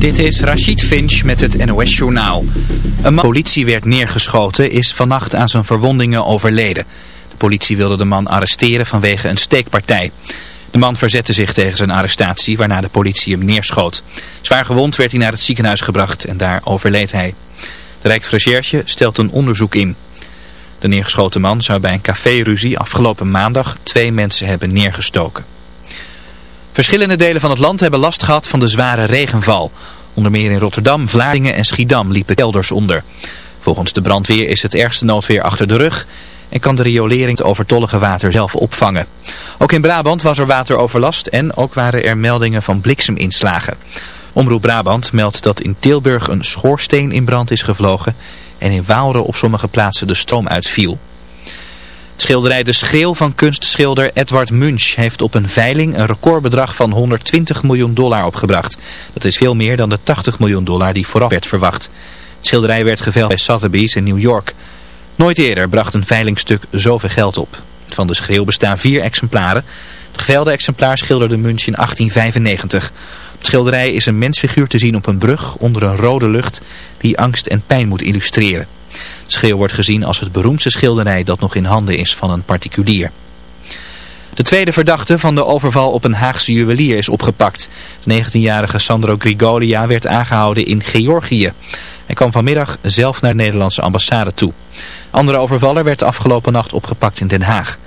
Dit is Rachid Finch met het NOS Journaal. Een man politie werd neergeschoten is vannacht aan zijn verwondingen overleden. De politie wilde de man arresteren vanwege een steekpartij. De man verzette zich tegen zijn arrestatie waarna de politie hem neerschoot. Zwaar gewond werd hij naar het ziekenhuis gebracht en daar overleed hij. De Rijksrecherche stelt een onderzoek in. De neergeschoten man zou bij een café-ruzie afgelopen maandag twee mensen hebben neergestoken. Verschillende delen van het land hebben last gehad van de zware regenval. Onder meer in Rotterdam, Vlaardingen en Schiedam liepen kelders onder. Volgens de brandweer is het ergste noodweer achter de rug en kan de riolering het overtollige water zelf opvangen. Ook in Brabant was er wateroverlast en ook waren er meldingen van blikseminslagen. Omroep Brabant meldt dat in Tilburg een schoorsteen in brand is gevlogen en in Waalre op sommige plaatsen de stroom uitviel. Schilderij De Schreeuw van kunstschilder Edward Munch heeft op een veiling een recordbedrag van 120 miljoen dollar opgebracht. Dat is veel meer dan de 80 miljoen dollar die vooraf werd verwacht. Het schilderij werd geveild bij Sotheby's in New York. Nooit eerder bracht een veilingstuk zoveel geld op. Van De Schreeuw bestaan vier exemplaren. Het gevelde exemplaar schilderde Munch in 1895. Op het schilderij is een mensfiguur te zien op een brug onder een rode lucht die angst en pijn moet illustreren. Schreeuw wordt gezien als het beroemdste schilderij dat nog in handen is van een particulier. De tweede verdachte van de overval op een Haagse juwelier is opgepakt. De 19-jarige Sandro Grigolia werd aangehouden in Georgië. Hij kwam vanmiddag zelf naar de Nederlandse ambassade toe. Andere overvaller werd afgelopen nacht opgepakt in Den Haag.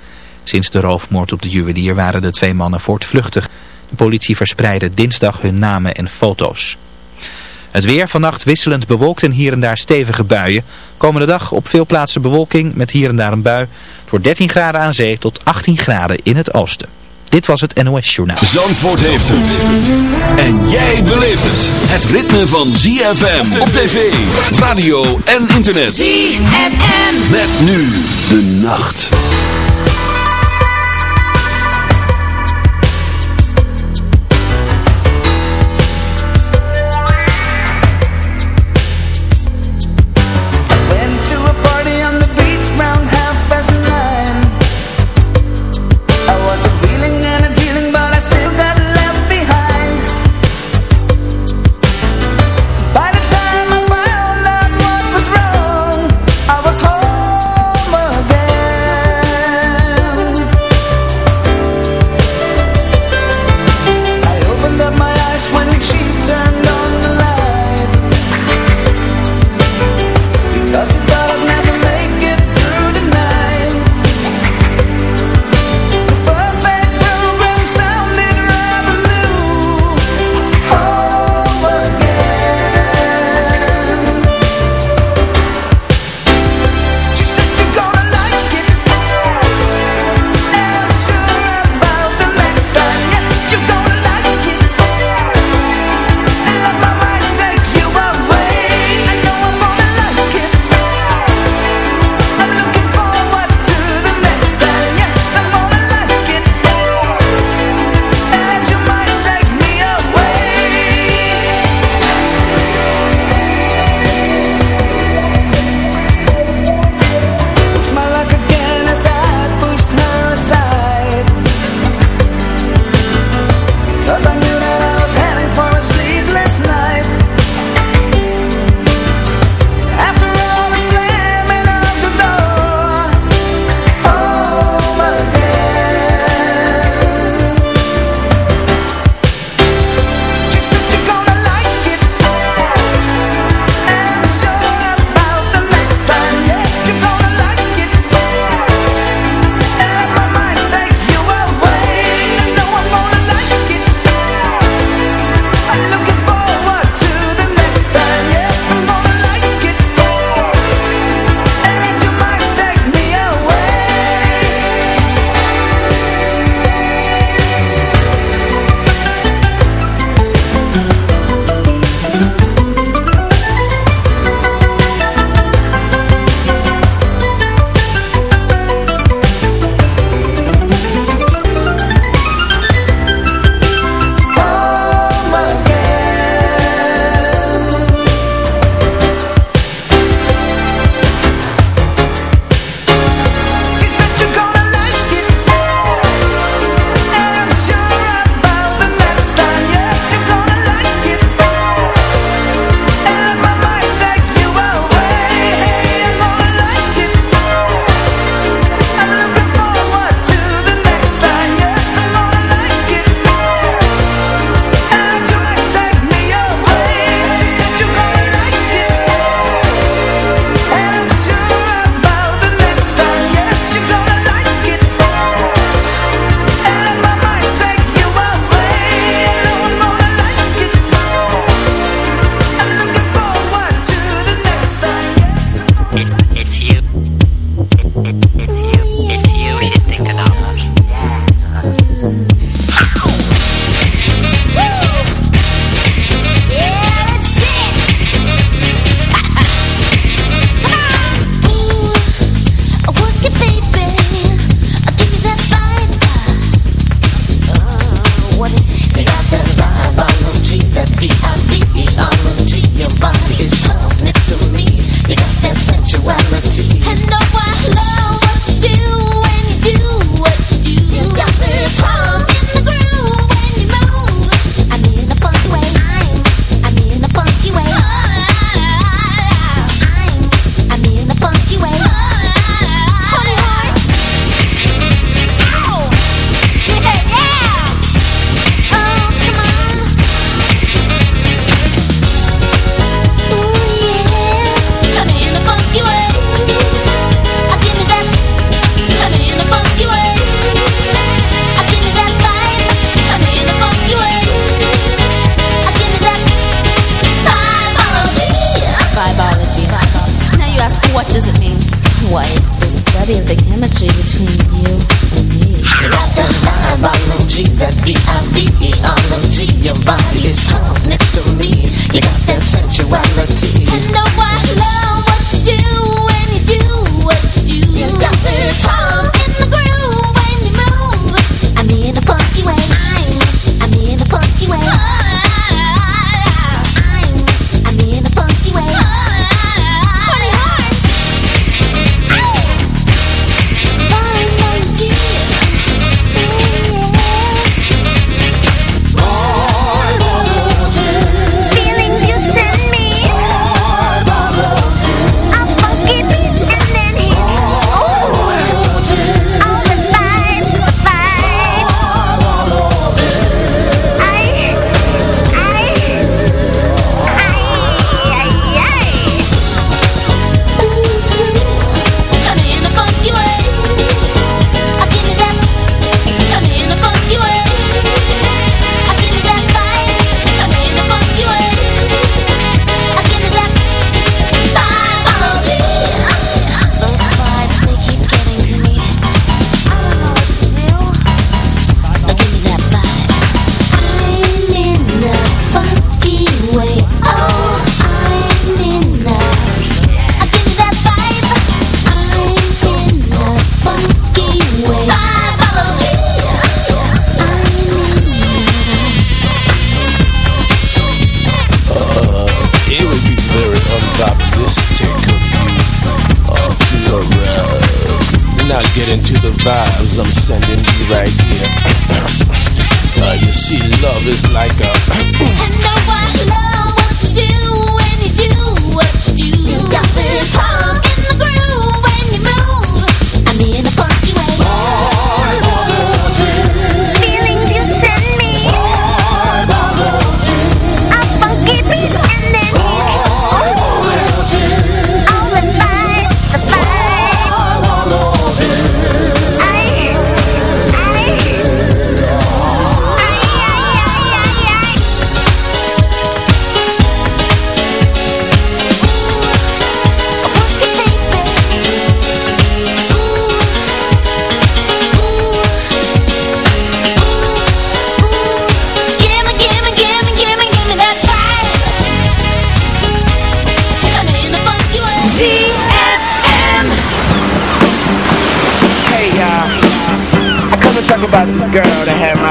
Sinds de roofmoord op de juwelier waren de twee mannen voortvluchtig. De politie verspreidde dinsdag hun namen en foto's. Het weer vannacht wisselend bewolkt en hier en daar stevige buien. Komende dag op veel plaatsen bewolking met hier en daar een bui. Voor 13 graden aan zee tot 18 graden in het oosten. Dit was het NOS Journaal. Zandvoort heeft het. En jij beleeft het. Het ritme van ZFM op tv, radio en internet. ZFM. Met nu de nacht. If you, if you should think about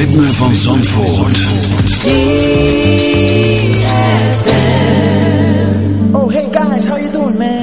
ritme van Zandvoort. Oh, hey guys, how you doing, man?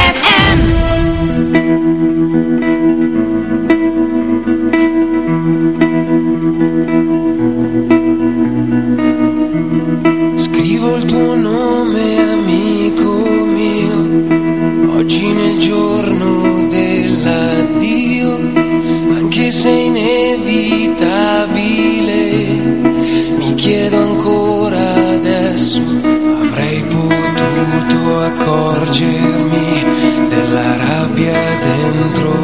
dentro.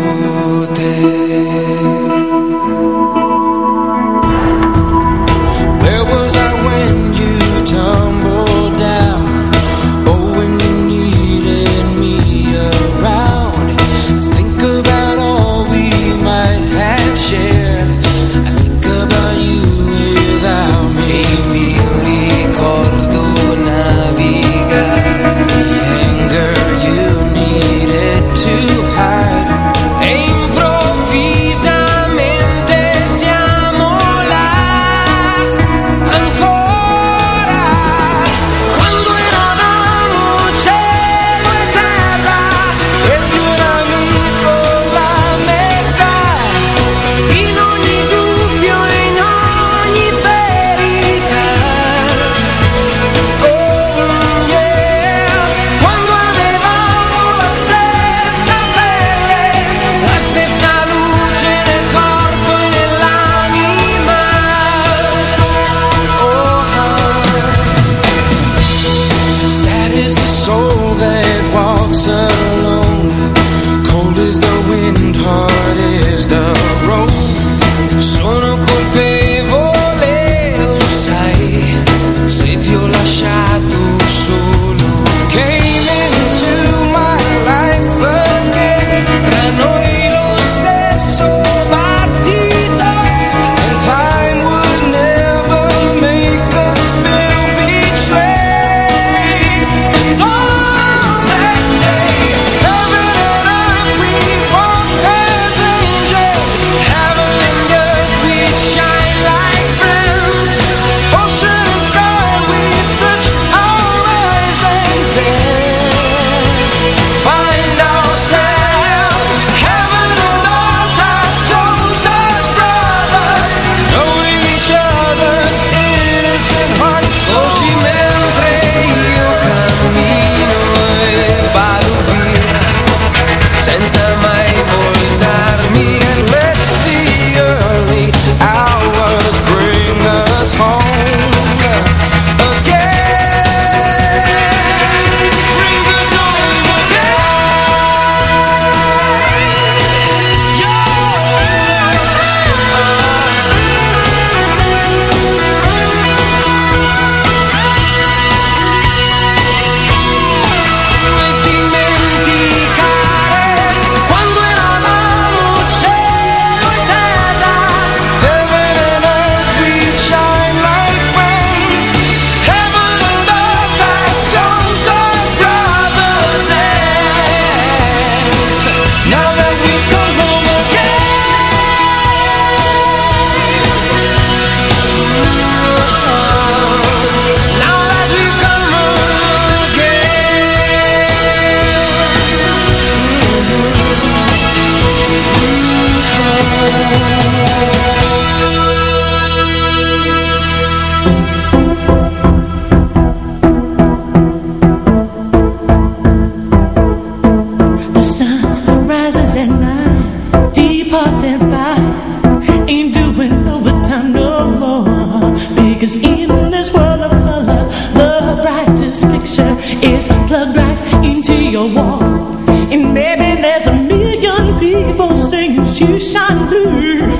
you shine blue.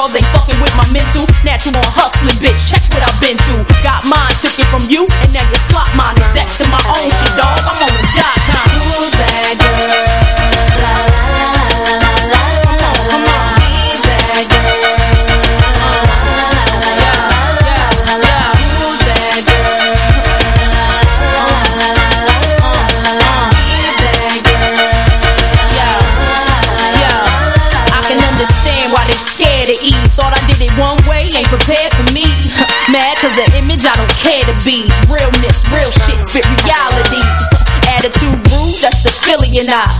girls ain't fucking with my mental. Natural on hustling, bitch. Check what I've been through. Got mine, took it from you, and V's, realness, real shit, spit reality. Attitude rude, that's the Philly and I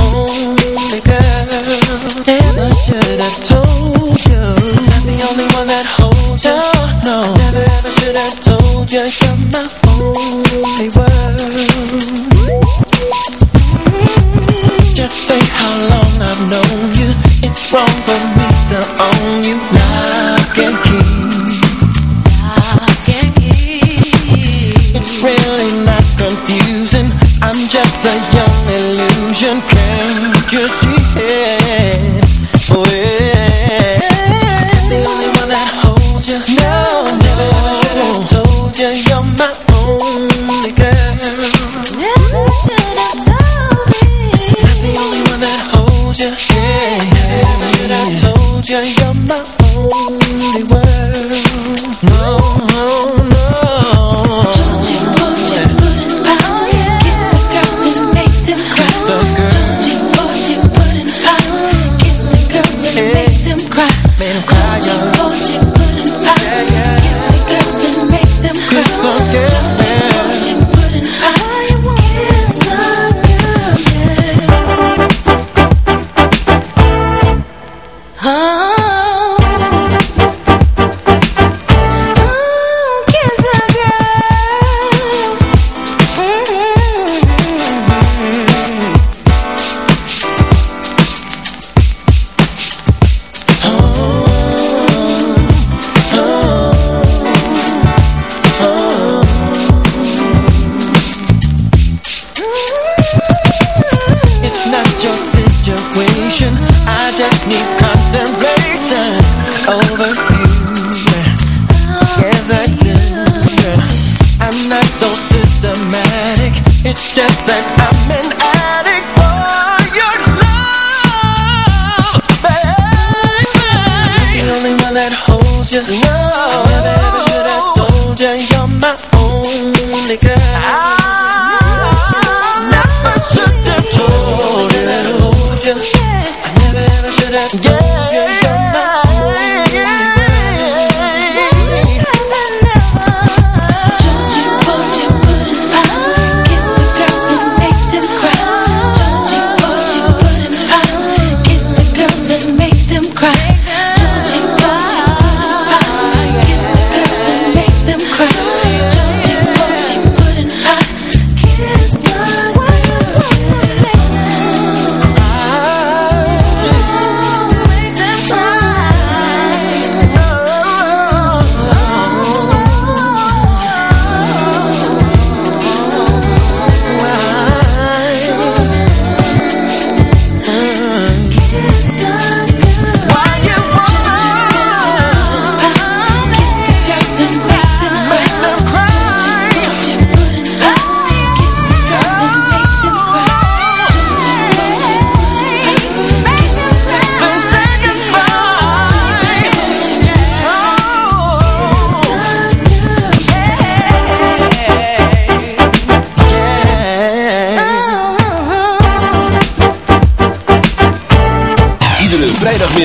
Je she. Oh yeah.